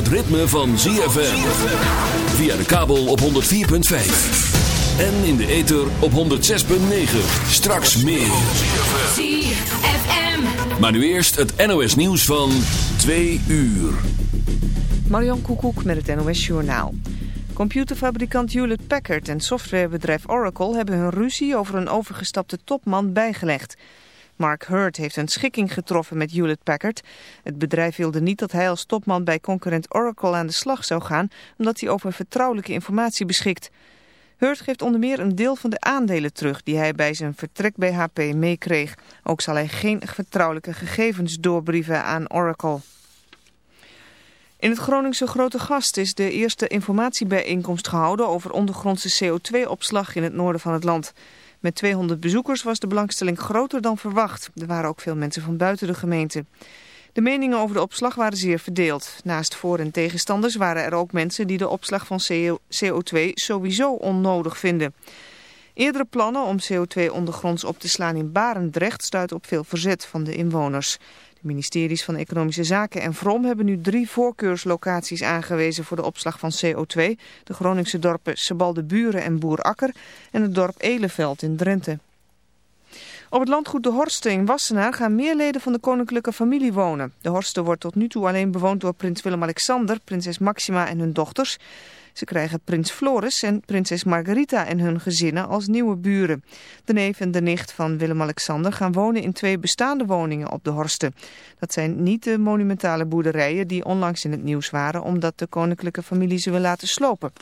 het ritme van ZFM. Via de kabel op 104.5. En in de ether op 106.9. Straks meer. ZFM. Maar nu eerst het NOS nieuws van 2 uur. Marion Koekoek met het NOS Journaal. Computerfabrikant Hewlett Packard en softwarebedrijf Oracle hebben hun ruzie over een overgestapte topman bijgelegd. Mark Hurd heeft een schikking getroffen met Hewlett Packard. Het bedrijf wilde niet dat hij als topman bij concurrent Oracle aan de slag zou gaan, omdat hij over vertrouwelijke informatie beschikt. Hurd geeft onder meer een deel van de aandelen terug die hij bij zijn vertrek bij HP meekreeg. Ook zal hij geen vertrouwelijke gegevens doorbrieven aan Oracle. In het Groningse Grote Gast is de eerste informatiebijeenkomst gehouden over ondergrondse CO2-opslag in het noorden van het land. Met 200 bezoekers was de belangstelling groter dan verwacht. Er waren ook veel mensen van buiten de gemeente. De meningen over de opslag waren zeer verdeeld. Naast voor- en tegenstanders waren er ook mensen die de opslag van CO2 sowieso onnodig vinden. Eerdere plannen om CO2 ondergronds op te slaan in Barendrecht stuiten op veel verzet van de inwoners. De ministeries van Economische Zaken en Vrom hebben nu drie voorkeurslocaties aangewezen voor de opslag van CO2. De Groningse dorpen Sebaldeburen en Boerakker en het dorp Eleveld in Drenthe. Op het landgoed De Horsten in Wassenaar gaan meer leden van de koninklijke familie wonen. De Horsten wordt tot nu toe alleen bewoond door prins Willem-Alexander, prinses Maxima en hun dochters. Ze krijgen prins Floris en prinses Margarita en hun gezinnen als nieuwe buren. De neef en de nicht van Willem-Alexander gaan wonen in twee bestaande woningen op de Horsten. Dat zijn niet de monumentale boerderijen die onlangs in het nieuws waren omdat de koninklijke familie ze wil laten slopen.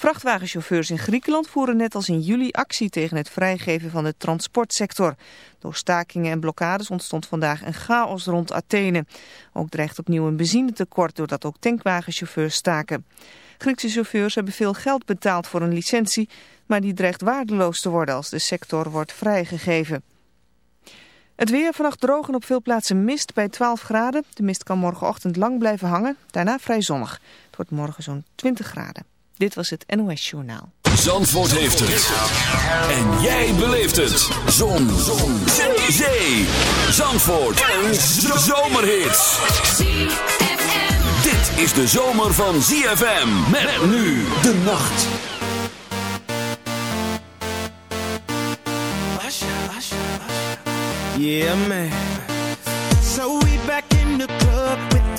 Vrachtwagenchauffeurs in Griekenland voeren net als in juli actie tegen het vrijgeven van de transportsector. Door stakingen en blokkades ontstond vandaag een chaos rond Athene. Ook dreigt opnieuw een benzinetekort doordat ook tankwagenchauffeurs staken. Griekse chauffeurs hebben veel geld betaald voor een licentie, maar die dreigt waardeloos te worden als de sector wordt vrijgegeven. Het weer vannacht droog en op veel plaatsen mist bij 12 graden. De mist kan morgenochtend lang blijven hangen, daarna vrij zonnig. Het wordt morgen zo'n 20 graden. Dit was het NOS Journaal. Zandvoort heeft het. En jij beleeft het. Zon. Zon. Zee. Zee. Zandvoort. Een zomerhit. Dit is de zomer van ZFM. Met nu de nacht. Yeah, man. So we back in the club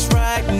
just right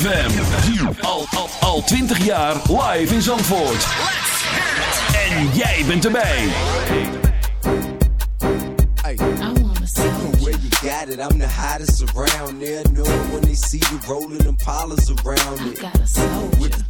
ZFM. Al, al, al 20 jaar live in Zandvoort. En jij bent erbij. Where you got it, I'm the hottest around. Know it when they see you rolling them pollas around it.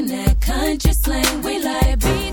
talking that country slang. We like beat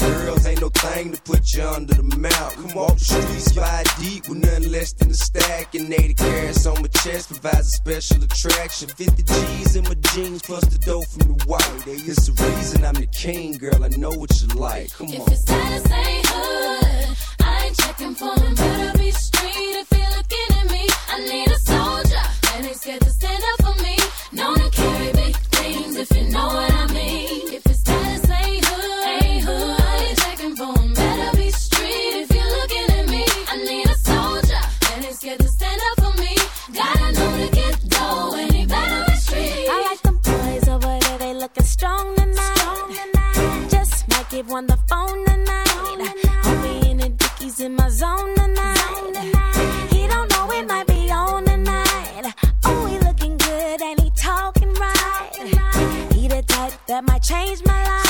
girls, ain't no thing to put you under the mount. Come off the streets, five deep with nothing less than a stack. And 80 carats on my chest provides a special attraction. 50 G's in my jeans plus the dough from the white. It's the reason I'm the king, girl. I know what you like. Come If on. his status ain't hood, I ain't checking for him. Better be street if you're looking at me. I need a soldier that ain't scared to stand up for me. Known to carry big things if you know what I mean. Scared to stand up for me. Gotta know to get dough he better be street. I like them boys over there, they looking strong tonight. Just might give one the phone tonight. Homie in the dickies in my zone tonight. He don't know it might be on tonight. Oh, he looking good and he talking right. He the type that might change my life.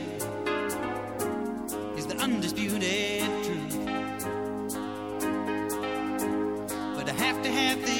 undisputed truth. But I have to have